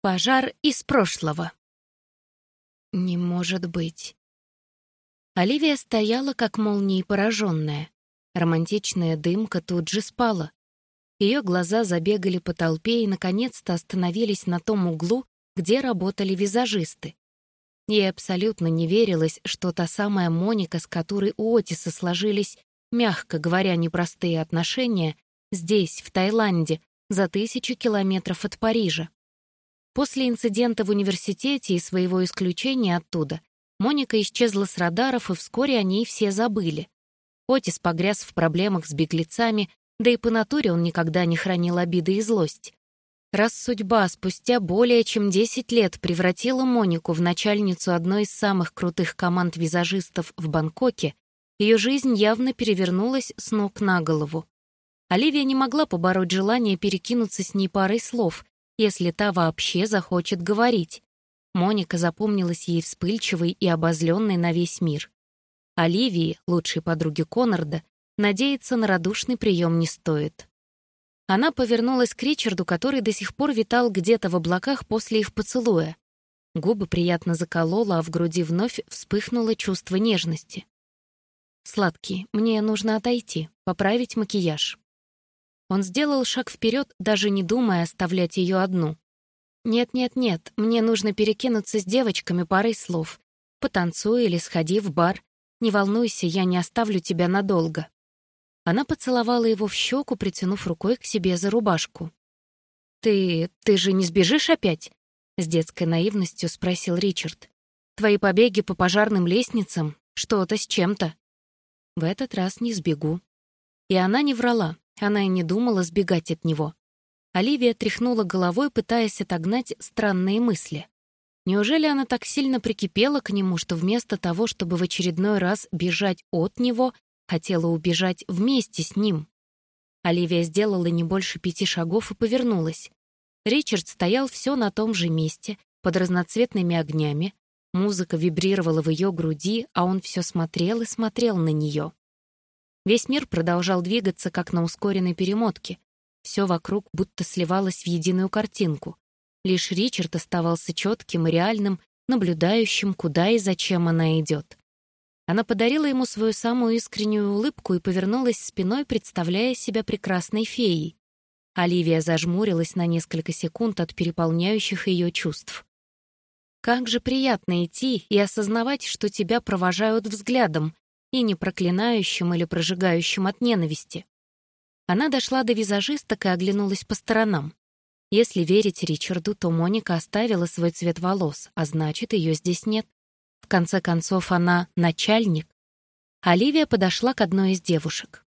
Пожар из прошлого. Не может быть. Оливия стояла, как молнией пораженная. Романтичная дымка тут же спала. Ее глаза забегали по толпе и, наконец-то, остановились на том углу, где работали визажисты. Ей абсолютно не верилось, что та самая Моника, с которой у Отиса сложились, мягко говоря, непростые отношения, здесь, в Таиланде, за тысячу километров от Парижа. После инцидента в университете и своего исключения оттуда Моника исчезла с радаров, и вскоре о ней все забыли. Отис погряз в проблемах с беглецами, да и по натуре он никогда не хранил обиды и злость. Раз судьба спустя более чем 10 лет превратила Монику в начальницу одной из самых крутых команд визажистов в Бангкоке, ее жизнь явно перевернулась с ног на голову. Оливия не могла побороть желание перекинуться с ней парой слов, если та вообще захочет говорить. Моника запомнилась ей вспыльчивой и обозленной на весь мир. Оливии, лучшей подруге Коннорда, надеяться на радушный прием не стоит. Она повернулась к Ричарду, который до сих пор витал где-то в облаках после их поцелуя. Губы приятно заколола, а в груди вновь вспыхнуло чувство нежности. «Сладкий, мне нужно отойти, поправить макияж». Он сделал шаг вперед, даже не думая оставлять ее одну. «Нет-нет-нет, мне нужно перекинуться с девочками парой слов. Потанцуй или сходи в бар. Не волнуйся, я не оставлю тебя надолго». Она поцеловала его в щеку, притянув рукой к себе за рубашку. «Ты... ты же не сбежишь опять?» — с детской наивностью спросил Ричард. «Твои побеги по пожарным лестницам — что-то с чем-то». «В этот раз не сбегу». И она не врала. Она и не думала сбегать от него. Оливия тряхнула головой, пытаясь отогнать странные мысли. Неужели она так сильно прикипела к нему, что вместо того, чтобы в очередной раз бежать от него, хотела убежать вместе с ним? Оливия сделала не больше пяти шагов и повернулась. Ричард стоял все на том же месте, под разноцветными огнями. Музыка вибрировала в ее груди, а он все смотрел и смотрел на нее. Весь мир продолжал двигаться, как на ускоренной перемотке. Все вокруг будто сливалось в единую картинку. Лишь Ричард оставался четким и реальным, наблюдающим, куда и зачем она идет. Она подарила ему свою самую искреннюю улыбку и повернулась спиной, представляя себя прекрасной феей. Оливия зажмурилась на несколько секунд от переполняющих ее чувств. Как же приятно идти и осознавать, что тебя провожают взглядом, и не проклинающим или прожигающим от ненависти. Она дошла до визажисток и оглянулась по сторонам. Если верить Ричарду, то Моника оставила свой цвет волос, а значит, ее здесь нет. В конце концов, она начальник. Оливия подошла к одной из девушек.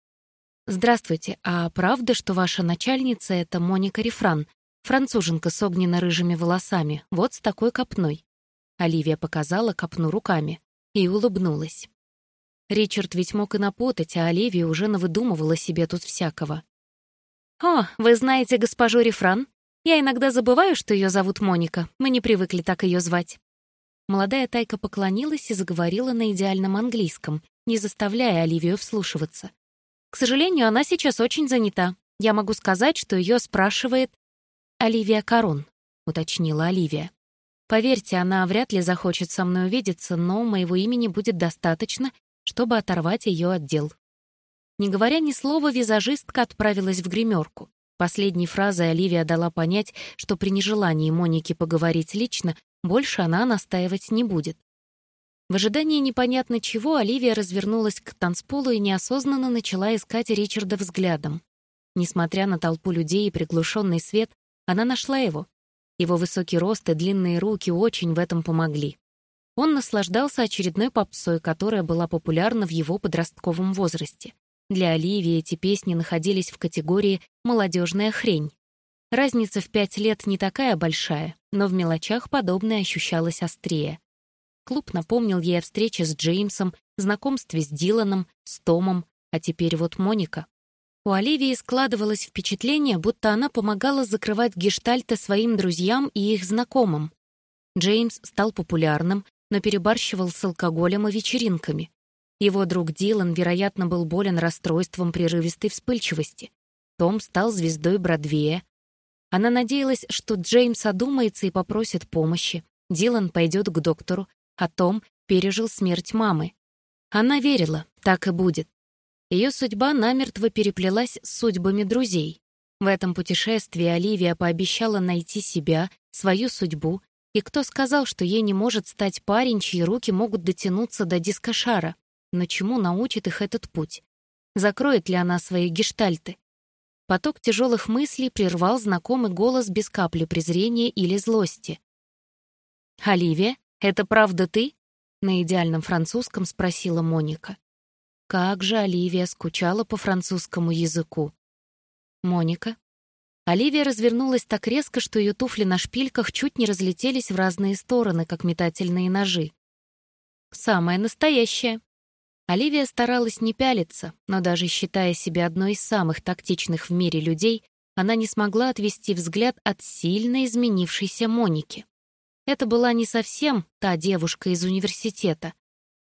«Здравствуйте, а правда, что ваша начальница — это Моника Рефран, француженка с огненно-рыжими волосами, вот с такой копной?» Оливия показала копну руками и улыбнулась. Ричард ведь мог и напутать, а Оливия уже навыдумывала себе тут всякого. «О, вы знаете госпожу Рефран? Я иногда забываю, что ее зовут Моника. Мы не привыкли так ее звать». Молодая тайка поклонилась и заговорила на идеальном английском, не заставляя Оливию вслушиваться. «К сожалению, она сейчас очень занята. Я могу сказать, что ее спрашивает Оливия Корон», — уточнила Оливия. «Поверьте, она вряд ли захочет со мной увидеться, но моего имени будет достаточно, чтобы оторвать ее от дел. Не говоря ни слова, визажистка отправилась в гримерку. Последней фразой Оливия дала понять, что при нежелании Моники поговорить лично больше она настаивать не будет. В ожидании непонятно чего Оливия развернулась к танцполу и неосознанно начала искать Ричарда взглядом. Несмотря на толпу людей и приглушенный свет, она нашла его. Его высокий рост и длинные руки очень в этом помогли. Он наслаждался очередной попсой, которая была популярна в его подростковом возрасте. Для Оливии эти песни находились в категории «молодежная хрень». Разница в пять лет не такая большая, но в мелочах подобное ощущалось острее. Клуб напомнил ей о встрече с Джеймсом, знакомстве с Диланом, с Томом, а теперь вот Моника. У Оливии складывалось впечатление, будто она помогала закрывать гештальты своим друзьям и их знакомым. Джеймс стал популярным, но перебарщивал с алкоголем и вечеринками. Его друг Дилан, вероятно, был болен расстройством прерывистой вспыльчивости. Том стал звездой Бродвея. Она надеялась, что Джеймс одумается и попросит помощи. Дилан пойдет к доктору, а Том пережил смерть мамы. Она верила, так и будет. Ее судьба намертво переплелась с судьбами друзей. В этом путешествии Оливия пообещала найти себя, свою судьбу, и кто сказал, что ей не может стать парень, чьи руки могут дотянуться до дискошара? Но чему научит их этот путь? Закроет ли она свои гештальты? Поток тяжелых мыслей прервал знакомый голос без капли презрения или злости. «Оливия, это правда ты?» — на идеальном французском спросила Моника. Как же Оливия скучала по французскому языку. Моника. Оливия развернулась так резко, что ее туфли на шпильках чуть не разлетелись в разные стороны, как метательные ножи. Самая настоящая. Оливия старалась не пялиться, но даже считая себя одной из самых тактичных в мире людей, она не смогла отвести взгляд от сильно изменившейся Моники. Это была не совсем та девушка из университета.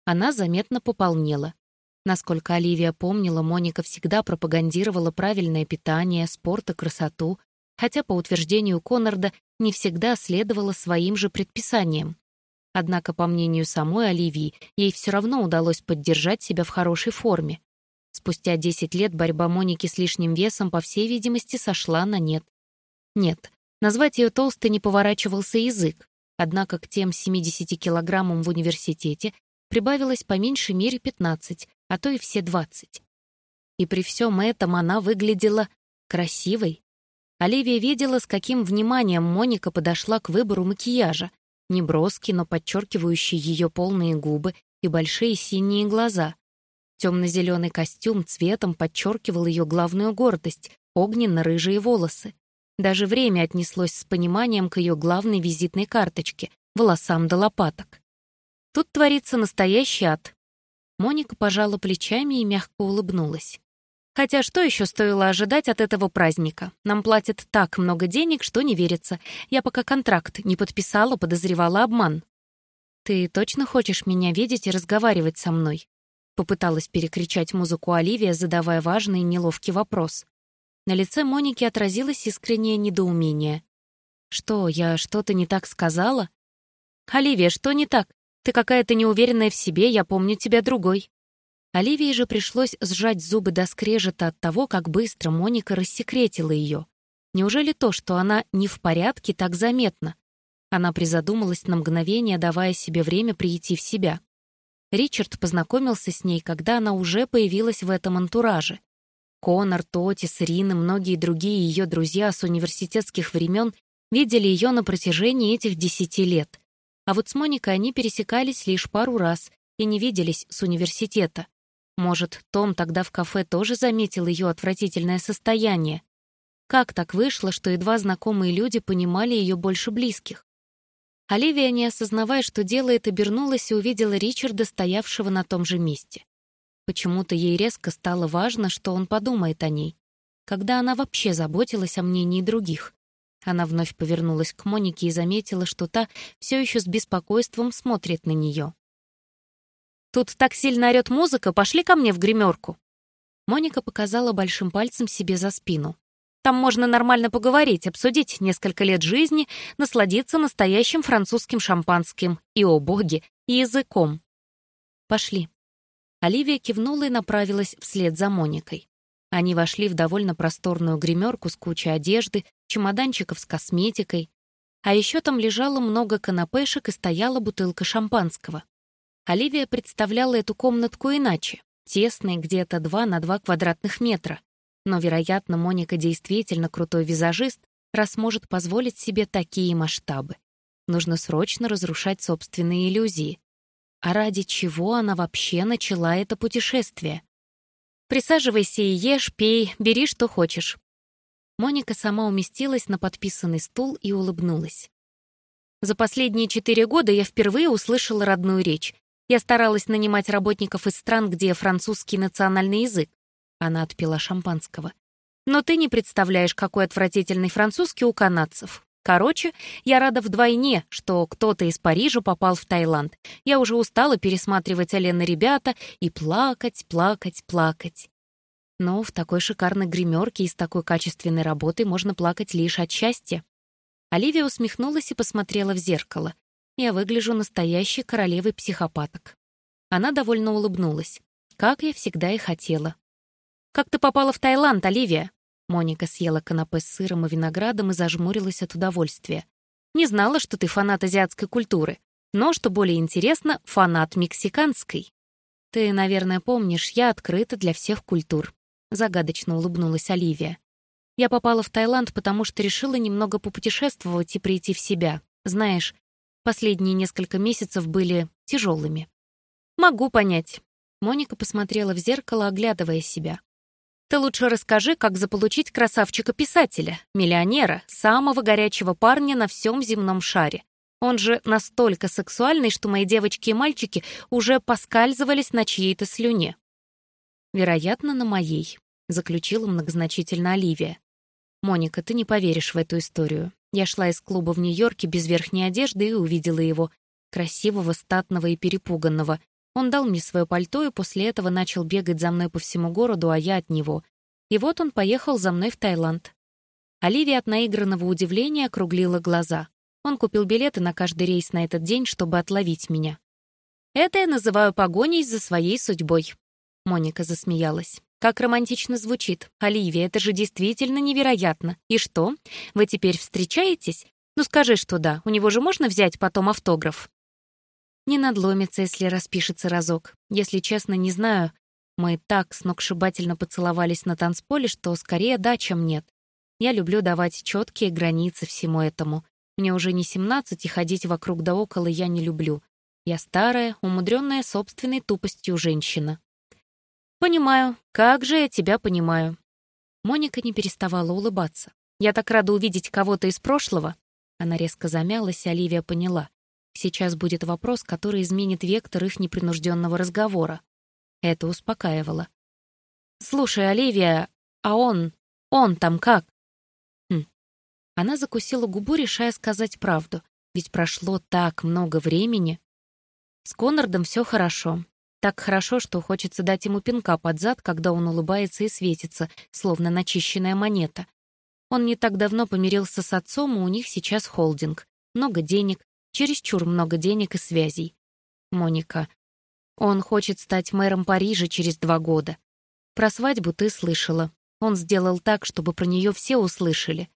Она заметно пополнела. Насколько Оливия помнила, Моника всегда пропагандировала правильное питание, спорт и красоту, хотя, по утверждению Коннорда, не всегда следовала своим же предписаниям. Однако, по мнению самой Оливии, ей все равно удалось поддержать себя в хорошей форме. Спустя 10 лет борьба Моники с лишним весом, по всей видимости, сошла на нет. Нет, назвать ее толстой не поворачивался язык, однако к тем 70 килограммам в университете прибавилось по меньшей мере 15, а то и все двадцать. И при всем этом она выглядела красивой. Оливия видела, с каким вниманием Моника подошла к выбору макияжа, неброский, но подчеркивающий ее полные губы и большие синие глаза. Темно-зеленый костюм цветом подчеркивал ее главную гордость — огненно-рыжие волосы. Даже время отнеслось с пониманием к ее главной визитной карточке — волосам до лопаток. Тут творится настоящий ад. Моника пожала плечами и мягко улыбнулась. Хотя что еще стоило ожидать от этого праздника? Нам платят так много денег, что не верится. Я пока контракт не подписала, подозревала обман. «Ты точно хочешь меня видеть и разговаривать со мной?» Попыталась перекричать музыку Оливия, задавая важный и неловкий вопрос. На лице Моники отразилось искреннее недоумение. «Что, я что-то не так сказала?» «Оливия, что не так? Ты какая-то неуверенная в себе, я помню тебя другой». Оливии же пришлось сжать зубы до скрежета от того, как быстро Моника рассекретила ее. Неужели то, что она не в порядке, так заметно? Она призадумалась на мгновение, давая себе время прийти в себя. Ричард познакомился с ней, когда она уже появилась в этом антураже. Конор, Тотис, Рин и многие другие ее друзья с университетских времен видели ее на протяжении этих десяти лет. А вот с Моникой они пересекались лишь пару раз и не виделись с университета. Может, Том тогда в кафе тоже заметил ее отвратительное состояние. Как так вышло, что едва знакомые люди понимали ее больше близких? Оливия, не осознавая, что делает, обернулась и увидела Ричарда, стоявшего на том же месте. Почему-то ей резко стало важно, что он подумает о ней, когда она вообще заботилась о мнении других. Она вновь повернулась к Монике и заметила, что та все еще с беспокойством смотрит на нее. «Тут так сильно орёт музыка, пошли ко мне в гримерку!» Моника показала большим пальцем себе за спину. «Там можно нормально поговорить, обсудить несколько лет жизни, насладиться настоящим французским шампанским и, о боги, языком». «Пошли». Оливия кивнула и направилась вслед за Моникой. Они вошли в довольно просторную гримерку с кучей одежды, чемоданчиков с косметикой. А еще там лежало много канапешек и стояла бутылка шампанского. Оливия представляла эту комнатку иначе, тесной где-то 2 на 2 квадратных метра. Но, вероятно, Моника действительно крутой визажист, раз может позволить себе такие масштабы. Нужно срочно разрушать собственные иллюзии. А ради чего она вообще начала это путешествие? Присаживайся и ешь, пей, бери, что хочешь». Моника сама уместилась на подписанный стул и улыбнулась. За последние четыре года я впервые услышала родную речь. Я старалась нанимать работников из стран, где французский национальный язык. Она отпила шампанского. Но ты не представляешь, какой отвратительный французский у канадцев. Короче, я рада вдвойне, что кто-то из Парижа попал в Таиланд. Я уже устала пересматривать Алена ребята и плакать, плакать, плакать. Но в такой шикарной гримерке и с такой качественной работой можно плакать лишь от счастья. Оливия усмехнулась и посмотрела в зеркало. Я выгляжу настоящей королевой психопаток. Она довольно улыбнулась. Как я всегда и хотела. «Как ты попала в Таиланд, Оливия?» Моника съела канапе с сыром и виноградом и зажмурилась от удовольствия. «Не знала, что ты фанат азиатской культуры, но, что более интересно, фанат мексиканской. Ты, наверное, помнишь, я открыта для всех культур», — загадочно улыбнулась Оливия. «Я попала в Таиланд, потому что решила немного попутешествовать и прийти в себя. Знаешь, последние несколько месяцев были тяжелыми». «Могу понять». Моника посмотрела в зеркало, оглядывая себя. Ты лучше расскажи, как заполучить красавчика-писателя, миллионера, самого горячего парня на всем земном шаре. Он же настолько сексуальный, что мои девочки и мальчики уже поскальзывались на чьей-то слюне. Вероятно, на моей, заключила многозначительно Оливия. «Моника, ты не поверишь в эту историю. Я шла из клуба в Нью-Йорке без верхней одежды и увидела его, красивого, статного и перепуганного, он дал мне свое пальто и после этого начал бегать за мной по всему городу, а я от него. И вот он поехал за мной в Таиланд. Оливия от наигранного удивления округлила глаза. Он купил билеты на каждый рейс на этот день, чтобы отловить меня. «Это я называю погоней за своей судьбой», — Моника засмеялась. «Как романтично звучит. Оливия, это же действительно невероятно. И что? Вы теперь встречаетесь? Ну скажи, что да. У него же можно взять потом автограф?» Не надломится, если распишется разок. Если честно, не знаю. Мы так сногсшибательно поцеловались на танцполе, что скорее да, чем нет. Я люблю давать четкие границы всему этому. Мне уже не 17, и ходить вокруг да около я не люблю. Я старая, умудренная собственной тупостью женщина. «Понимаю. Как же я тебя понимаю». Моника не переставала улыбаться. «Я так рада увидеть кого-то из прошлого». Она резко замялась, и Оливия поняла. Сейчас будет вопрос, который изменит вектор их непринужденного разговора. Это успокаивало. «Слушай, Оливия, а он... он там как?» хм. Она закусила губу, решая сказать правду, ведь прошло так много времени. С Коннордом все хорошо. Так хорошо, что хочется дать ему пинка под зад, когда он улыбается и светится, словно начищенная монета. Он не так давно помирился с отцом, и у них сейчас холдинг. Много денег, Чересчур много денег и связей. Моника. Он хочет стать мэром Парижа через два года. Про свадьбу ты слышала. Он сделал так, чтобы про нее все услышали.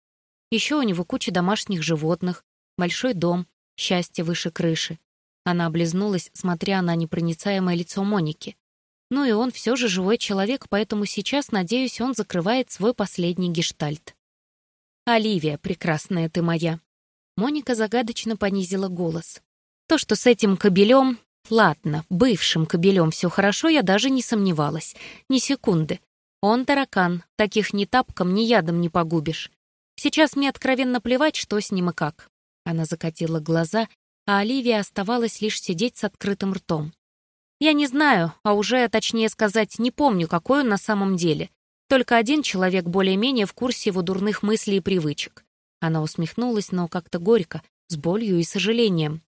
Еще у него куча домашних животных, большой дом, счастье выше крыши. Она облизнулась, смотря на непроницаемое лицо Моники. Ну и он все же живой человек, поэтому сейчас, надеюсь, он закрывает свой последний гештальт. «Оливия, прекрасная ты моя», Моника загадочно понизила голос. То, что с этим кобелем... Ладно, бывшим кобелем все хорошо, я даже не сомневалась. Ни секунды. Он таракан, таких ни тапком, ни ядом не погубишь. Сейчас мне откровенно плевать, что с ним и как. Она закатила глаза, а Оливия оставалась лишь сидеть с открытым ртом. Я не знаю, а уже, точнее сказать, не помню, какой он на самом деле. Только один человек более-менее в курсе его дурных мыслей и привычек. Она усмехнулась, но как-то горько, с болью и сожалением.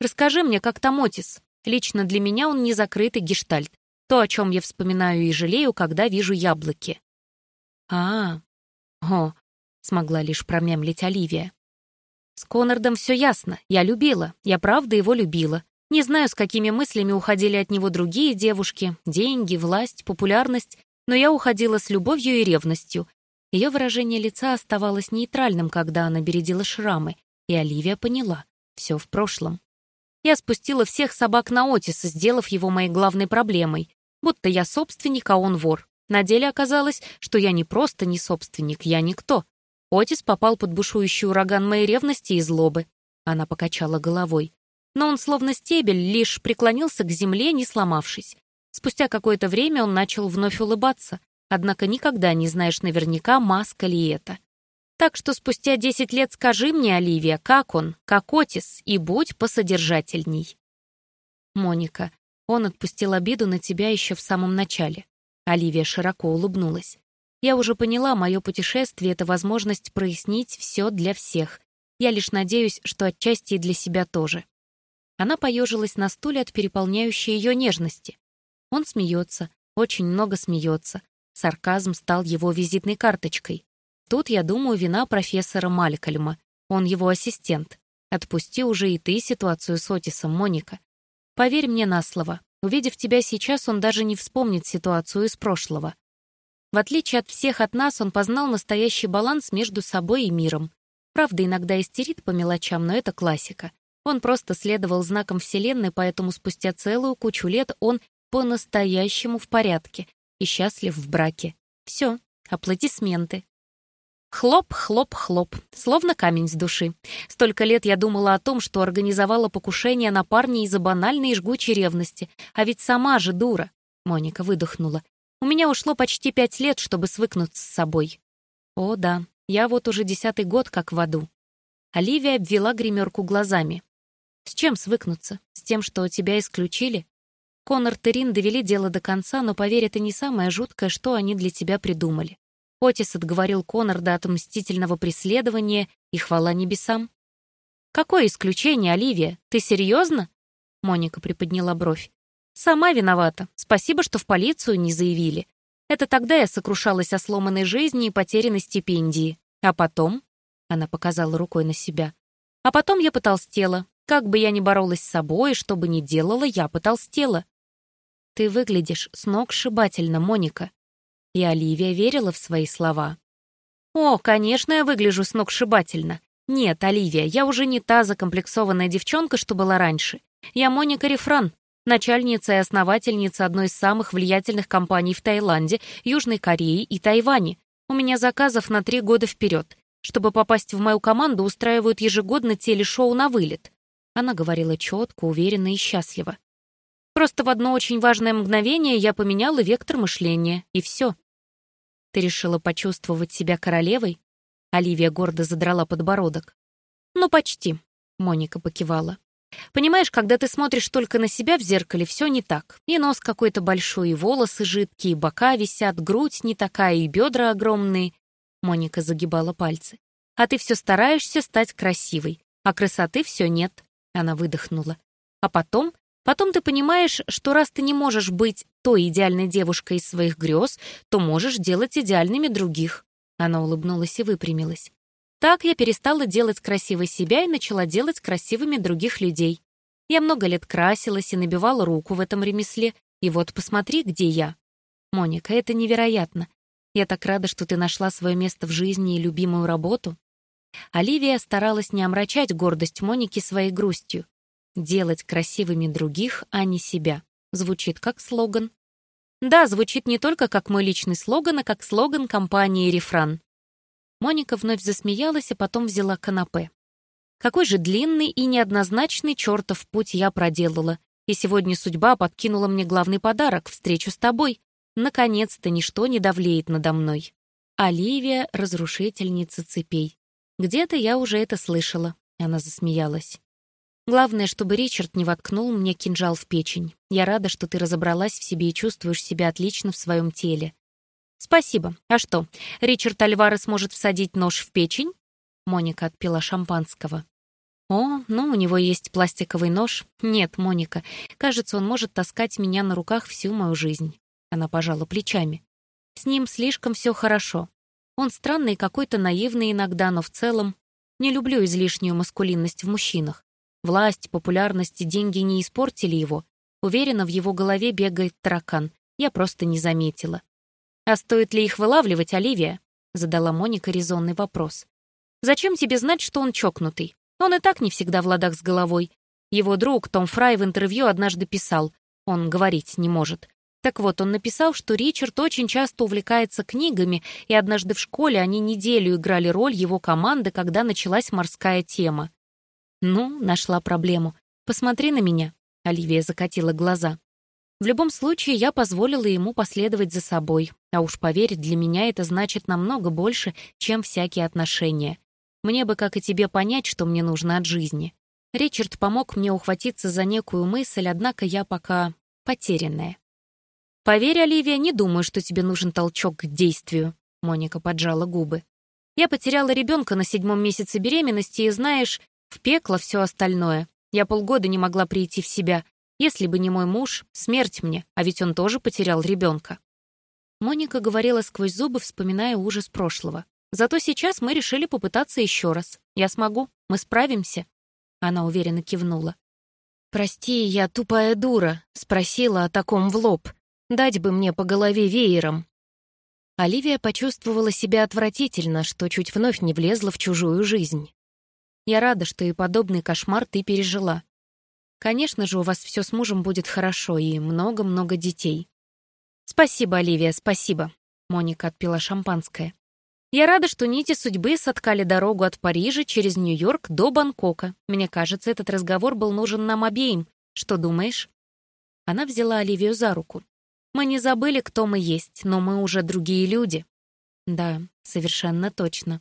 «Расскажи мне, как там Отис. Лично для меня он не закрытый гештальт. То, о чем я вспоминаю и жалею, когда вижу яблоки». «А, о», — смогла лишь промямлить Оливия. «С Коннордом все ясно. Я любила. Я правда его любила. Не знаю, с какими мыслями уходили от него другие девушки. Деньги, власть, популярность. Но я уходила с любовью и ревностью. Ее выражение лица оставалось нейтральным, когда она бередила шрамы, и Оливия поняла — все в прошлом. Я спустила всех собак на Отиса, сделав его моей главной проблемой, будто я собственник, а он вор. На деле оказалось, что я не просто не собственник, я никто. Отис попал под бушующий ураган моей ревности и злобы. Она покачала головой. Но он словно стебель, лишь преклонился к земле, не сломавшись. Спустя какое-то время он начал вновь улыбаться, Однако никогда не знаешь наверняка, маска ли это. Так что спустя 10 лет скажи мне, Оливия, как он, как Отис, и будь посодержательней. Моника, он отпустил обиду на тебя еще в самом начале. Оливия широко улыбнулась. Я уже поняла, мое путешествие — это возможность прояснить все для всех. Я лишь надеюсь, что отчасти и для себя тоже. Она поежилась на стуле от переполняющей ее нежности. Он смеется, очень много смеется, Сарказм стал его визитной карточкой. Тут, я думаю, вина профессора Малькольма. Он его ассистент. Отпусти уже и ты ситуацию с Отисом, Моника. Поверь мне на слово. Увидев тебя сейчас, он даже не вспомнит ситуацию из прошлого. В отличие от всех от нас, он познал настоящий баланс между собой и миром. Правда, иногда истерит по мелочам, но это классика. Он просто следовал знакам Вселенной, поэтому спустя целую кучу лет он по-настоящему в порядке и счастлив в браке. Все, аплодисменты. Хлоп, хлоп, хлоп, словно камень с души. Столько лет я думала о том, что организовала покушение на парня из-за банальной и жгучей ревности, а ведь сама же дура. Моника выдохнула. У меня ушло почти пять лет, чтобы свыкнуться с собой. О, да, я вот уже десятый год как в аду. Оливия обвела гримерку глазами. С чем свыкнуться? С тем, что тебя исключили? Конор Терин довели дело до конца, но, поверь, это не самое жуткое, что они для тебя придумали. Отис отговорил Конорда от мстительного преследования и хвала небесам. «Какое исключение, Оливия? Ты серьезно?» Моника приподняла бровь. «Сама виновата. Спасибо, что в полицию не заявили. Это тогда я сокрушалась о сломанной жизни и потерянной стипендии. А потом...» Она показала рукой на себя. «А потом я потолстела. Как бы я ни боролась с собой, что бы ни делала, я потолстела. Ты выглядишь сногсшибательно, Моника. И Оливия верила в свои слова. О, конечно, я выгляжу сногсшибательно. Нет, Оливия, я уже не та закомплексованная девчонка, что была раньше. Я Моника Рефран, начальница и основательница одной из самых влиятельных компаний в Таиланде, Южной Корее и Тайване. У меня заказов на три года вперед. Чтобы попасть в мою команду, устраивают ежегодно телешоу на вылет. Она говорила четко, уверенно и счастливо. Просто в одно очень важное мгновение я поменяла вектор мышления, и все. Ты решила почувствовать себя королевой? Оливия гордо задрала подбородок. Ну, почти, Моника покивала. Понимаешь, когда ты смотришь только на себя в зеркале, все не так. И нос какой-то большой, и волосы жидкие, и бока висят, грудь не такая, и бедра огромные. Моника загибала пальцы. А ты все стараешься стать красивой, а красоты все нет. Она выдохнула. А потом, потом ты понимаешь, что раз ты не можешь быть той идеальной девушкой из своих грез, то можешь делать идеальными других. Она улыбнулась и выпрямилась. Так я перестала делать красивой себя и начала делать красивыми других людей. Я много лет красилась и набивала руку в этом ремесле, и вот посмотри, где я. Моника, это невероятно. Я так рада, что ты нашла свое место в жизни и любимую работу. Оливия старалась не омрачать гордость Моники своей грустью. «Делать красивыми других, а не себя» звучит как слоган. Да, звучит не только как мой личный слоган, а как слоган компании «Рефран». Моника вновь засмеялась, а потом взяла канапе. Какой же длинный и неоднозначный чертов путь я проделала, и сегодня судьба подкинула мне главный подарок — встречу с тобой. Наконец-то ничто не давлеет надо мной. Оливия — разрушительница цепей. Где-то я уже это слышала. Она засмеялась. Главное, чтобы Ричард не воткнул мне кинжал в печень. Я рада, что ты разобралась в себе и чувствуешь себя отлично в своем теле. Спасибо. А что, Ричард Альварес может всадить нож в печень? Моника отпила шампанского. О, ну, у него есть пластиковый нож. Нет, Моника, кажется, он может таскать меня на руках всю мою жизнь. Она пожала плечами. С ним слишком все хорошо. Он странный какой-то наивный иногда, но в целом не люблю излишнюю маскулинность в мужчинах. Власть, популярность и деньги не испортили его. Уверена, в его голове бегает таракан. Я просто не заметила. «А стоит ли их вылавливать, Оливия?» — задала Моника резонный вопрос. «Зачем тебе знать, что он чокнутый? Он и так не всегда в ладах с головой. Его друг Том Фрай в интервью однажды писал, он говорить не может, так вот, он написал, что Ричард очень часто увлекается книгами, и однажды в школе они неделю играли роль его команды, когда началась морская тема. «Ну, нашла проблему. Посмотри на меня», — Оливия закатила глаза. В любом случае, я позволила ему последовать за собой, а уж поверь, для меня это значит намного больше, чем всякие отношения. Мне бы, как и тебе, понять, что мне нужно от жизни. Ричард помог мне ухватиться за некую мысль, однако я пока потерянная. «Поверь, Оливия, не думаю, что тебе нужен толчок к действию», — Моника поджала губы. «Я потеряла ребенка на седьмом месяце беременности, и, знаешь, в пекло все остальное. Я полгода не могла прийти в себя. Если бы не мой муж, смерть мне, а ведь он тоже потерял ребенка». Моника говорила сквозь зубы, вспоминая ужас прошлого. «Зато сейчас мы решили попытаться еще раз. Я смогу, мы справимся». Она уверенно кивнула. «Прости, я тупая дура», — спросила о таком в лоб. «Дать бы мне по голове веером». Оливия почувствовала себя отвратительно, что чуть вновь не влезла в чужую жизнь. «Я рада, что и подобный кошмар ты пережила. Конечно же, у вас все с мужем будет хорошо и много-много детей. «Спасибо, Оливия, спасибо», — Моника отпила шампанское. «Я рада, что нити судьбы соткали дорогу от Парижа через Нью-Йорк до Бангкока. Мне кажется, этот разговор был нужен нам обеим. Что думаешь?» Она взяла Оливию за руку. «Мы не забыли, кто мы есть, но мы уже другие люди». «Да, совершенно точно».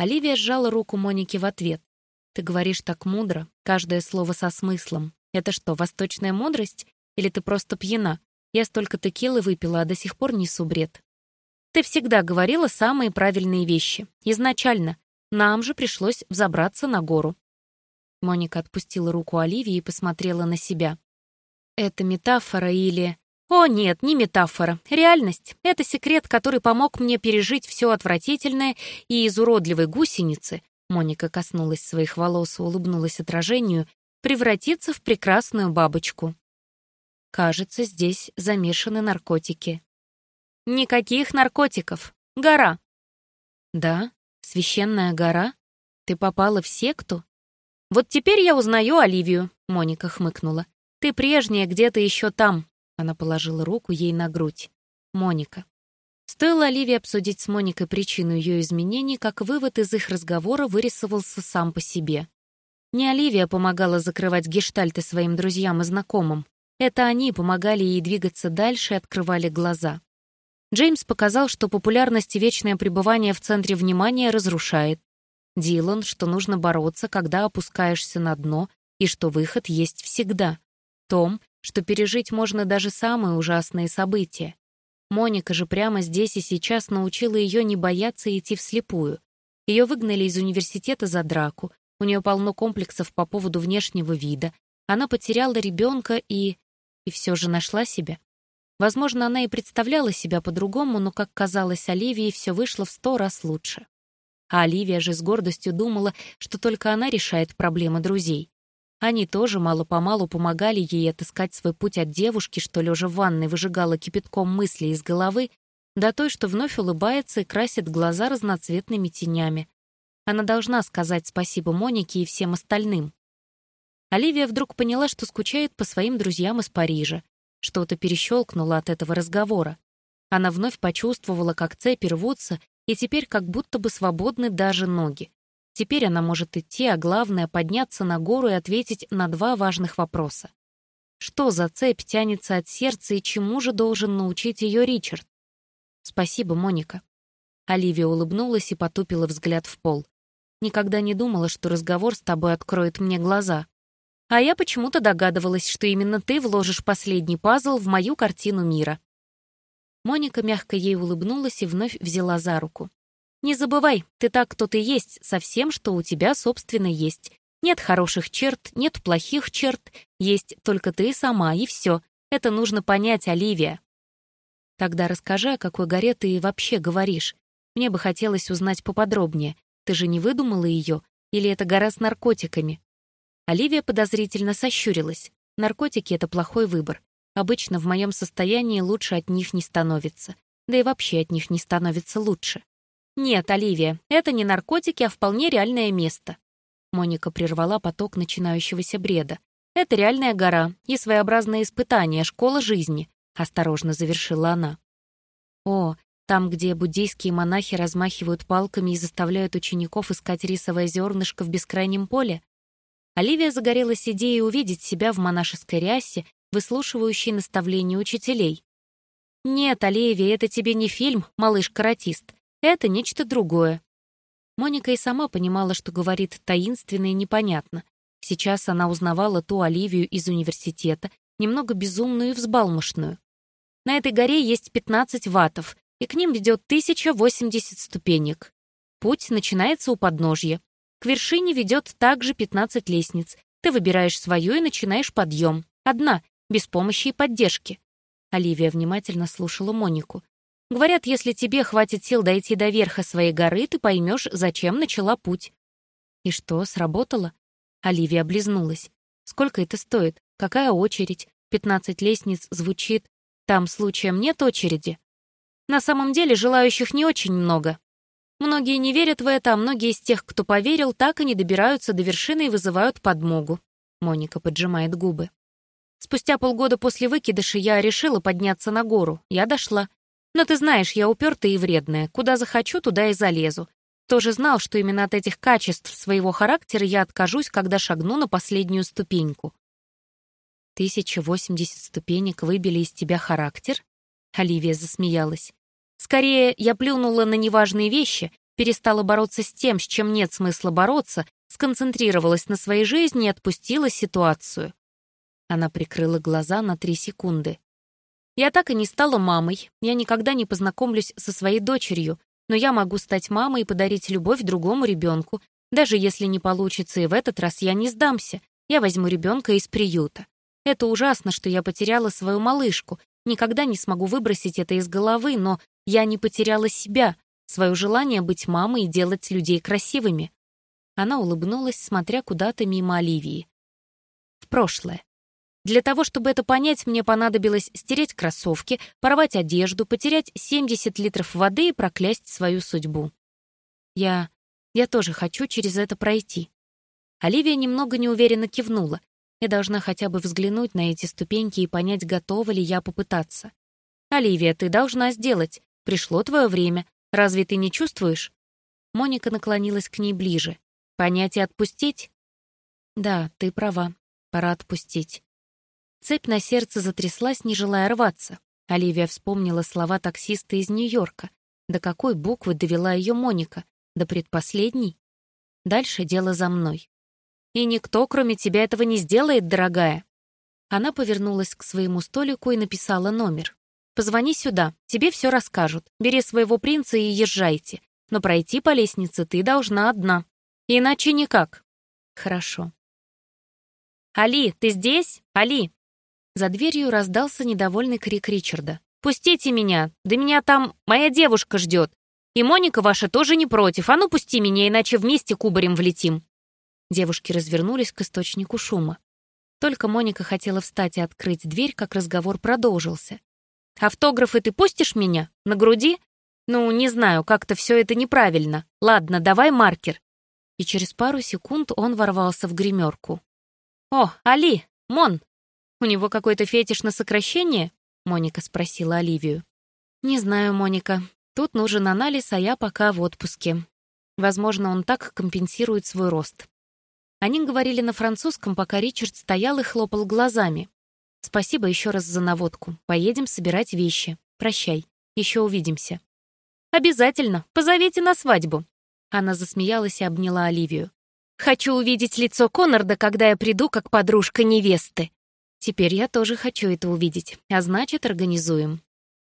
Оливия сжала руку Моники в ответ. «Ты говоришь так мудро, каждое слово со смыслом. Это что, восточная мудрость? Или ты просто пьяна? Я столько текилы выпила, а до сих пор несу бред. Ты всегда говорила самые правильные вещи. Изначально. Нам же пришлось взобраться на гору. Моника отпустила руку Оливии и посмотрела на себя. Это метафора или... О, нет, не метафора. Реальность. Это секрет, который помог мне пережить все отвратительное и из уродливой гусеницы, Моника коснулась своих волос и улыбнулась отражению, превратиться в прекрасную бабочку. Кажется, здесь замешаны наркотики. Никаких наркотиков. Гора. Да, священная гора? Ты попала в секту? Вот теперь я узнаю Оливию, Моника хмыкнула. Ты прежняя где-то еще там. Она положила руку ей на грудь. Моника. Стоило Оливии обсудить с Моникой причину ее изменений, как вывод из их разговора вырисовался сам по себе. Не Оливия помогала закрывать гештальты своим друзьям и знакомым. Это они помогали ей двигаться дальше и открывали глаза. Джеймс показал, что популярность и вечное пребывание в центре внимания разрушает. Дилан, что нужно бороться, когда опускаешься на дно, и что выход есть всегда. Том, что пережить можно даже самые ужасные события. Моника же прямо здесь и сейчас научила ее не бояться идти вслепую. Ее выгнали из университета за драку, у нее полно комплексов по поводу внешнего вида, она потеряла ребенка и и все же нашла себя. Возможно, она и представляла себя по-другому, но, как казалось Оливии, все вышло в сто раз лучше. А Оливия же с гордостью думала, что только она решает проблемы друзей. Они тоже мало-помалу помогали ей отыскать свой путь от девушки, что лежа в ванной выжигала кипятком мысли из головы, до той, что вновь улыбается и красит глаза разноцветными тенями. Она должна сказать спасибо Монике и всем остальным. Оливия вдруг поняла, что скучает по своим друзьям из Парижа. Что-то перещелкнуло от этого разговора. Она вновь почувствовала, как цепи рвутся, и теперь как будто бы свободны даже ноги. Теперь она может идти, а главное — подняться на гору и ответить на два важных вопроса. Что за цепь тянется от сердца и чему же должен научить ее Ричард? Спасибо, Моника. Оливия улыбнулась и потупила взгляд в пол. Никогда не думала, что разговор с тобой откроет мне глаза. А я почему-то догадывалась, что именно ты вложишь последний пазл в мою картину мира. Моника мягко ей улыбнулась и вновь взяла за руку. «Не забывай, ты так, кто ты есть, со всем, что у тебя, собственно, есть. Нет хороших черт, нет плохих черт, есть только ты сама, и все. Это нужно понять, Оливия». «Тогда расскажи, о какой горе ты вообще говоришь. Мне бы хотелось узнать поподробнее. Ты же не выдумала ее? Или это гора с наркотиками?» Оливия подозрительно сощурилась. Наркотики — это плохой выбор. Обычно в моем состоянии лучше от них не становится. Да и вообще от них не становится лучше. «Нет, Оливия, это не наркотики, а вполне реальное место». Моника прервала поток начинающегося бреда. «Это реальная гора и своеобразное испытание, школа жизни», — осторожно завершила она. «О, там, где буддийские монахи размахивают палками и заставляют учеников искать рисовое зернышко в бескрайнем поле?» Оливия загорелась идеей увидеть себя в монашеской рясе, выслушивающей наставления учителей. «Нет, Оливия, это тебе не фильм, малыш-каратист. Это нечто другое». Моника и сама понимала, что говорит таинственно и непонятно. Сейчас она узнавала ту Оливию из университета, немного безумную и взбалмошную. На этой горе есть 15 ватов, и к ним ведет 1080 ступенек. Путь начинается у подножья. К вершине ведет также 15 лестниц. Ты выбираешь свою и начинаешь подъем. Одна, без помощи и поддержки. Оливия внимательно слушала Монику. Говорят, если тебе хватит сил дойти до верха своей горы, ты поймешь, зачем начала путь. И что, сработало? Оливия облизнулась. Сколько это стоит? Какая очередь? Пятнадцать лестниц звучит. Там случаем нет очереди? На самом деле желающих не очень много. Многие не верят в это, а многие из тех, кто поверил, так и не добираются до вершины и вызывают подмогу. Моника поджимает губы. Спустя полгода после выкидыша я решила подняться на гору. Я дошла. Но ты знаешь, я упертая и вредная. Куда захочу, туда и залезу. Тоже знал, что именно от этих качеств своего характера я откажусь, когда шагну на последнюю ступеньку. «Тысяча восемьдесят ступенек выбили из тебя характер?» Оливия засмеялась. «Скорее, я плюнула на неважные вещи, перестала бороться с тем, с чем нет смысла бороться, сконцентрировалась на своей жизни и отпустила ситуацию. Она прикрыла глаза на три секунды. «Я так и не стала мамой. Я никогда не познакомлюсь со своей дочерью, но я могу стать мамой и подарить любовь другому ребенку. Даже если не получится и в этот раз, я не сдамся. Я возьму ребенка из приюта. Это ужасно, что я потеряла свою малышку. Никогда не смогу выбросить это из головы, но я не потеряла себя, свое желание быть мамой и делать людей красивыми. Она улыбнулась, смотря куда-то мимо Оливии. В прошлое. Для того, чтобы это понять, мне понадобилось стереть кроссовки, порвать одежду, потерять 70 литров воды и проклясть свою судьбу. Я... я тоже хочу через это пройти. Оливия немного неуверенно кивнула. Я должна хотя бы взглянуть на эти ступеньки и понять, готова ли я попытаться. «Оливия, ты должна сделать. Пришло твое время. Разве ты не чувствуешь?» Моника наклонилась к ней ближе. «Понять и отпустить?» «Да, ты права. Пора отпустить». Цепь на сердце затряслась, не желая рваться. Оливия вспомнила слова таксиста из Нью-Йорка. До какой буквы довела ее Моника? До предпоследней? Дальше дело за мной. «И никто, кроме тебя, этого не сделает, дорогая!» Она повернулась к своему столику и написала номер. «Позвони сюда, тебе все расскажут. Бери своего принца и езжайте. Но пройти по лестнице ты должна одна. Иначе никак». «Хорошо». «Али, ты здесь? Али!» За дверью раздался недовольный крик Ричарда. «Пустите меня! Да меня там моя девушка ждет! И Моника ваша тоже не против, а ну пусти меня, иначе вместе кубарем влетим!» Девушки развернулись к источнику шума. Только Моника хотела встать и открыть дверь, как разговор продолжился. «Автографы ты пустишь меня? На груди? Ну, не знаю, как-то все это неправильно. Ладно, давай маркер». И через пару секунд он ворвался в гримерку. «О, Али! Мон, «У него какой-то фетиш на сокращение?» — Моника спросила Оливию. «Не знаю, Моника. Тут нужен анализ, а я пока в отпуске. Возможно, он так компенсирует свой рост». Они говорили на французском, пока Ричард стоял и хлопал глазами. «Спасибо еще раз за наводку. Поедем собирать вещи. Прощай. Еще увидимся». «Обязательно. Позовите на свадьбу». Она засмеялась и обняла Оливию. «Хочу увидеть лицо Коннорда, когда я приду как подружка невесты». Теперь я тоже хочу это увидеть, а значит, организуем.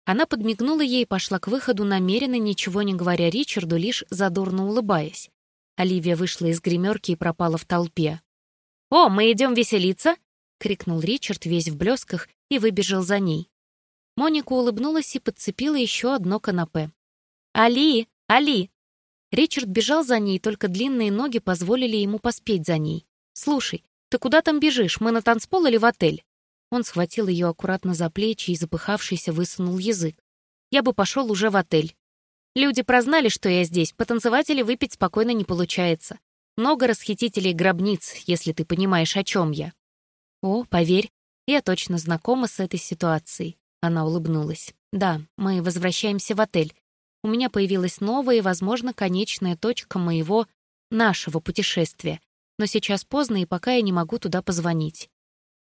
Она подмигнула ей и пошла к выходу, намеренно ничего не говоря Ричарду, лишь задорно улыбаясь. Оливия вышла из гримерки и пропала в толпе. «О, мы идем веселиться!» — крикнул Ричард весь в блесках и выбежал за ней. Моника улыбнулась и подцепила еще одно канапе. «Али! Али!» Ричард бежал за ней, только длинные ноги позволили ему поспеть за ней. «Слушай, «Ты куда там бежишь? Мы на танцпол или в отель?» Он схватил ее аккуратно за плечи и, запыхавшийся, высунул язык. «Я бы пошел уже в отель. Люди прознали, что я здесь, потанцевать или выпить спокойно не получается. Много расхитителей гробниц, если ты понимаешь, о чем я». «О, поверь, я точно знакома с этой ситуацией», — она улыбнулась. «Да, мы возвращаемся в отель. У меня появилась новая и, возможно, конечная точка моего, нашего путешествия но сейчас поздно, и пока я не могу туда позвонить.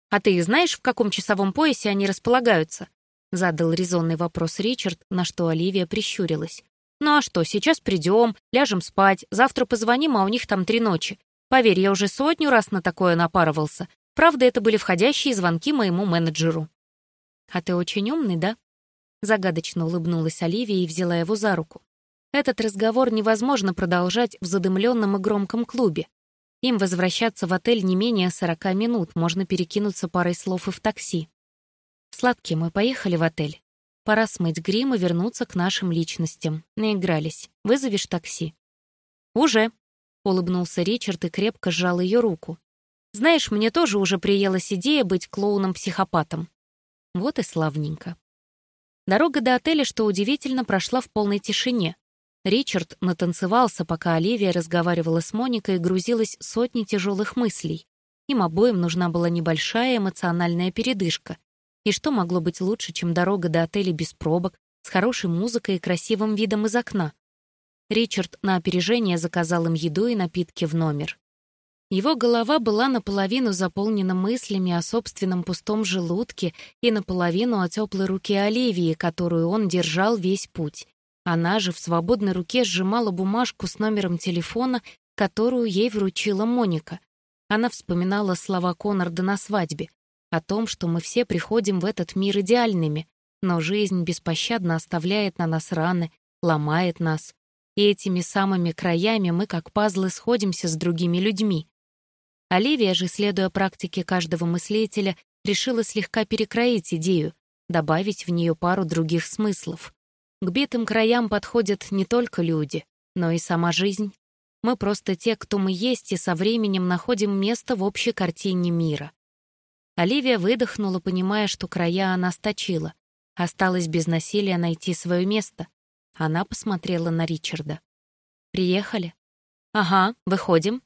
«А ты знаешь, в каком часовом поясе они располагаются?» — задал резонный вопрос Ричард, на что Оливия прищурилась. «Ну а что, сейчас придем, ляжем спать, завтра позвоним, а у них там три ночи. Поверь, я уже сотню раз на такое напарывался. Правда, это были входящие звонки моему менеджеру». «А ты очень умный, да?» Загадочно улыбнулась Оливия и взяла его за руку. Этот разговор невозможно продолжать в задымленном и громком клубе. Им возвращаться в отель не менее 40 минут, можно перекинуться парой слов и в такси. «Сладкий, мы поехали в отель?» Пора смыть грим и вернуться к нашим личностям. Наигрались. Вызовешь такси?» «Уже», — улыбнулся Ричард и крепко сжал ее руку. «Знаешь, мне тоже уже приелась идея быть клоуном-психопатом». Вот и славненько. Дорога до отеля, что удивительно, прошла в полной тишине. Ричард натанцевался, пока Оливия разговаривала с Моникой и грузилась сотни тяжелых мыслей. Им обоим нужна была небольшая эмоциональная передышка. И что могло быть лучше, чем дорога до отеля без пробок, с хорошей музыкой и красивым видом из окна? Ричард на опережение заказал им еду и напитки в номер. Его голова была наполовину заполнена мыслями о собственном пустом желудке и наполовину о теплой руке Оливии, которую он держал весь путь. Она же в свободной руке сжимала бумажку с номером телефона, которую ей вручила Моника. Она вспоминала слова Коннорда на свадьбе о том, что мы все приходим в этот мир идеальными, но жизнь беспощадно оставляет на нас раны, ломает нас. И этими самыми краями мы, как пазлы, сходимся с другими людьми. Оливия же, следуя практике каждого мыслителя, решила слегка перекроить идею, добавить в нее пару других смыслов. К битым краям подходят не только люди, но и сама жизнь. Мы просто те, кто мы есть, и со временем находим место в общей картине мира. Оливия выдохнула, понимая, что края она сточила. Осталось без насилия найти свое место. Она посмотрела на Ричарда. «Приехали?» «Ага, выходим».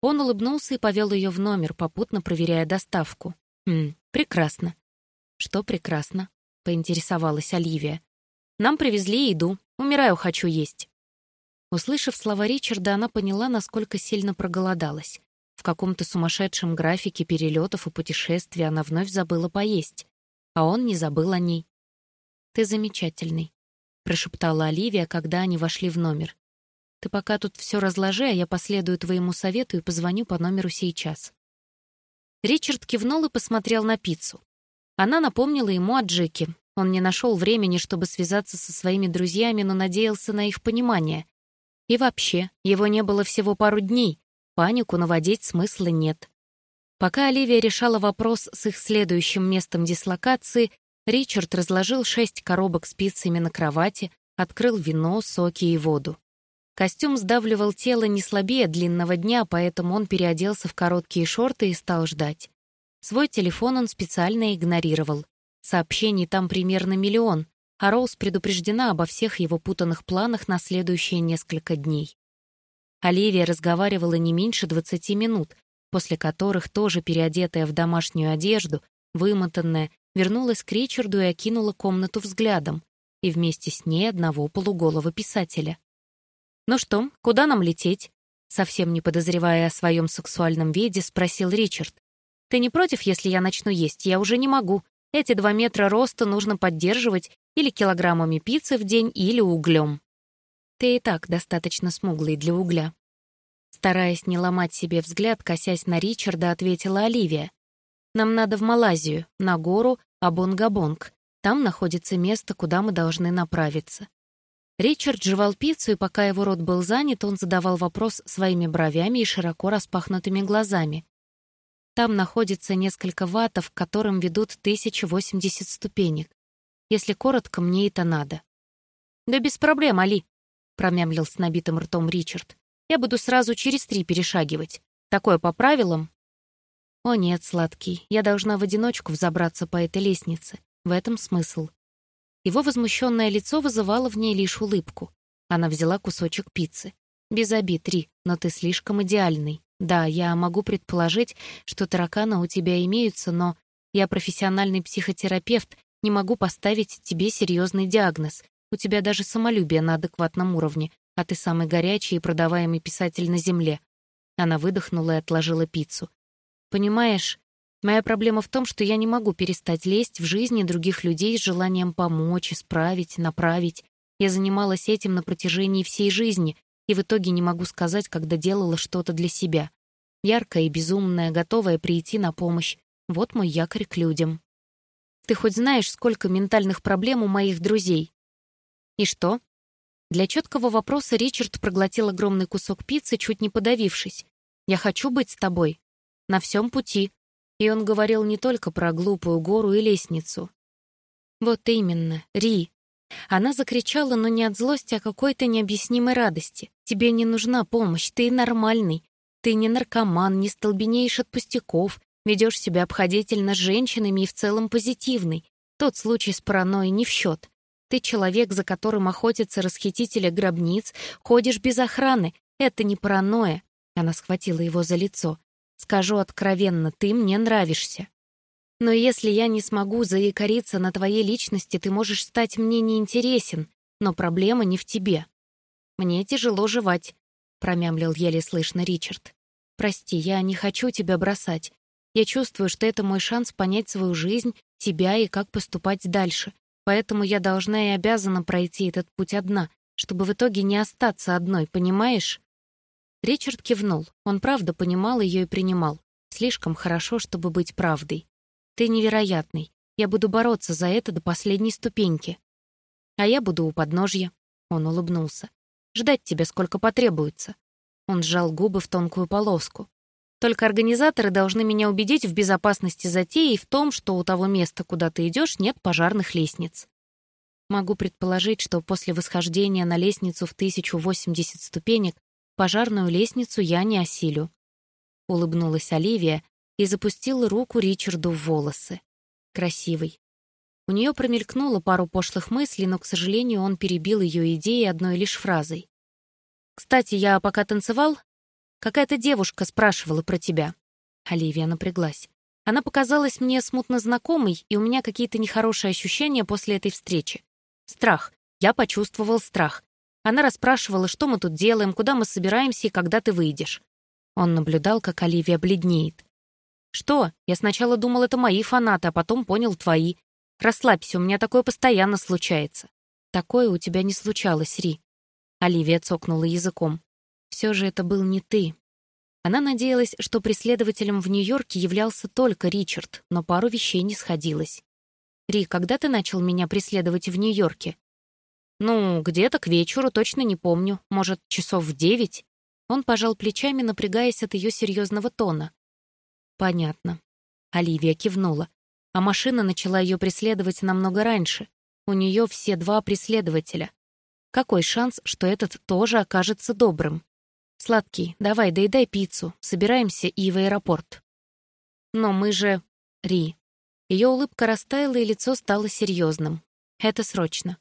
Он улыбнулся и повел ее в номер, попутно проверяя доставку. «Хм, прекрасно». «Что прекрасно?» — поинтересовалась Оливия. «Нам привезли еду. Умираю, хочу есть». Услышав слова Ричарда, она поняла, насколько сильно проголодалась. В каком-то сумасшедшем графике перелетов и путешествий она вновь забыла поесть, а он не забыл о ней. «Ты замечательный», — прошептала Оливия, когда они вошли в номер. «Ты пока тут все разложи, а я последую твоему совету и позвоню по номеру сейчас». Ричард кивнул и посмотрел на пиццу. Она напомнила ему о Джеке. Он не нашел времени, чтобы связаться со своими друзьями, но надеялся на их понимание. И вообще, его не было всего пару дней, панику наводить смысла нет. Пока Оливия решала вопрос с их следующим местом дислокации, Ричард разложил шесть коробок с пиццами на кровати, открыл вино, соки и воду. Костюм сдавливал тело не слабее длинного дня, поэтому он переоделся в короткие шорты и стал ждать. Свой телефон он специально игнорировал. Сообщений там примерно миллион, а Роуз предупреждена обо всех его путанных планах на следующие несколько дней. Оливия разговаривала не меньше 20 минут, после которых, тоже переодетая в домашнюю одежду, вымотанная, вернулась к Ричарду и окинула комнату взглядом, и вместе с ней одного полуголого писателя. «Ну что, куда нам лететь?» Совсем не подозревая о своем сексуальном виде, спросил Ричард. «Ты не против, если я начну есть? Я уже не могу. Эти два метра роста нужно поддерживать или килограммами пиццы в день, или углем. Ты и так достаточно смуглый для угля. Стараясь не ломать себе взгляд, косясь на Ричарда, ответила Оливия. «Нам надо в Малайзию, на гору Абонгабонг. Там находится место, куда мы должны направиться». Ричард жевал пиццу, и пока его рот был занят, он задавал вопрос своими бровями и широко распахнутыми глазами. Там находится несколько ватов, к которым ведут 1080 ступенек. Если коротко, мне это надо. «Да без проблем, Али», — промямлил с набитым ртом Ричард. «Я буду сразу через три перешагивать. Такое по правилам?» «О нет, сладкий, я должна в одиночку взобраться по этой лестнице. В этом смысл». Его возмущенное лицо вызывало в ней лишь улыбку. Она взяла кусочек пиццы. «Без обид, Ри, но ты слишком идеальный. Да, я могу предположить, что тараканы у тебя имеются, но я профессиональный психотерапевт не могу поставить тебе серьезный диагноз. У тебя даже самолюбие на адекватном уровне, а ты самый горячий и продаваемый писатель на Земле». Она выдохнула и отложила пиццу. «Понимаешь, моя проблема в том, что я не могу перестать лезть в жизни других людей с желанием помочь, исправить, направить. Я занималась этим на протяжении всей жизни, и в итоге не могу сказать, когда делала что-то для себя. Яркая и безумная, готовая прийти на помощь. Вот мой якорь к людям». Ты хоть знаешь, сколько ментальных проблем у моих друзей?» «И что?» Для четкого вопроса Ричард проглотил огромный кусок пиццы, чуть не подавившись. «Я хочу быть с тобой. На всем пути». И он говорил не только про глупую гору и лестницу. Вот именно, Ри. Она закричала, но не от злости, а какой-то необъяснимой радости. Тебе не нужна помощь, ты нормальный. Ты не наркоман, не столбенеешь от пустяков, ведешь себя обходительно с женщинами и в целом позитивный. Тот случай с паранойей не в счет. Ты человек, за которым охотятся расхитители гробниц, ходишь без охраны. Это не паранойя. Она схватила его за лицо. Скажу откровенно, ты мне нравишься. Но если я не смогу заикариться на твоей личности, ты можешь стать мне неинтересен, но проблема не в тебе. Мне тяжело жевать, промямлил еле слышно Ричард. Прости, я не хочу тебя бросать. Я чувствую, что это мой шанс понять свою жизнь, тебя и как поступать дальше. Поэтому я должна и обязана пройти этот путь одна, чтобы в итоге не остаться одной, понимаешь? Ричард кивнул. Он правда понимал ее и принимал. Слишком хорошо, чтобы быть правдой. Ты невероятный. Я буду бороться за это до последней ступеньки. А я буду у подножья. Он улыбнулся. Ждать тебя сколько потребуется. Он сжал губы в тонкую полоску. Только организаторы должны меня убедить в безопасности затеи и в том, что у того места, куда ты идешь, нет пожарных лестниц. Могу предположить, что после восхождения на лестницу в 1080 ступенек Пожарную лестницу я не осилю. Улыбнулась Оливия и запустила руку Ричарду в волосы. Красивый. У нее промелькнуло пару пошлых мыслей, но, к сожалению, он перебил ее идеи одной лишь фразой. «Кстати, я пока танцевал, какая-то девушка спрашивала про тебя». Оливия напряглась. Она показалась мне смутно знакомой, и у меня какие-то нехорошие ощущения после этой встречи. Страх. Я почувствовал страх. Она расспрашивала, что мы тут делаем, куда мы собираемся и когда ты выйдешь. Он наблюдал, как Оливия бледнеет. «Что? Я сначала думал, это мои фанаты, а потом понял твои. Расслабься, у меня такое постоянно случается». «Такое у тебя не случалось, Ри». Оливия цокнула языком. «Все же это был не ты». Она надеялась, что преследователем в Нью-Йорке являлся только Ричард, но пару вещей не сходилось. «Ри, когда ты начал меня преследовать в Нью-Йорке?» «Ну, где-то к вечеру, точно не помню. Может, часов в девять?» Он пожал плечами, напрягаясь от ее серьезного тона. «Понятно». Оливия кивнула. А машина начала ее преследовать намного раньше. У нее все два преследователя. Какой шанс, что этот тоже окажется добрым? «Сладкий, давай, доедай пиццу. Собираемся и в аэропорт». «Но мы же...» Ри. Ее улыбка растаяла, и лицо стало серьезным. «Это срочно.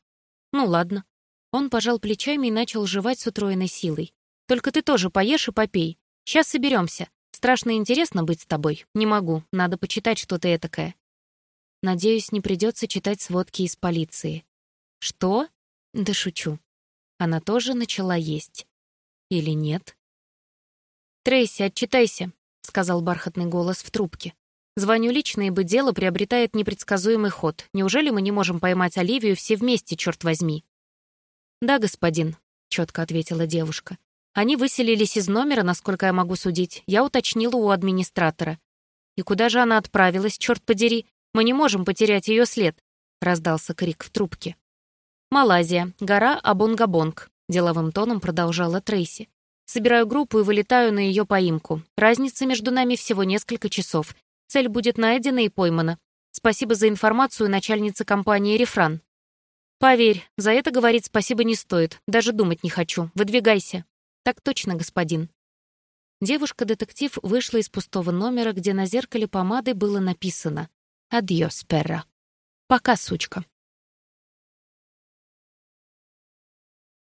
«Ну ладно». Он пожал плечами и начал жевать с утроенной силой. «Только ты тоже поешь и попей. Сейчас соберемся. Страшно интересно быть с тобой. Не могу. Надо почитать что-то этакое». Надеюсь, не придется читать сводки из полиции. «Что?» «Да шучу». Она тоже начала есть. Или нет? «Трейси, отчитайся», — сказал бархатный голос в трубке. Звоню лично, ибо дело приобретает непредсказуемый ход. Неужели мы не можем поймать Оливию все вместе, черт возьми?» «Да, господин», — четко ответила девушка. «Они выселились из номера, насколько я могу судить. Я уточнила у администратора. И куда же она отправилась, черт подери? Мы не можем потерять ее след», — раздался крик в трубке. «Малайзия, гора Абонгабонг», — деловым тоном продолжала Трейси. «Собираю группу и вылетаю на ее поимку. Разница между нами всего несколько часов. Цель будет найдена и поймана. Спасибо за информацию начальнице компании «Рефран». Поверь, за это говорить спасибо не стоит. Даже думать не хочу. Выдвигайся. Так точно, господин. Девушка-детектив вышла из пустого номера, где на зеркале помады было написано «Адьос, Перра». «Пока, сучка».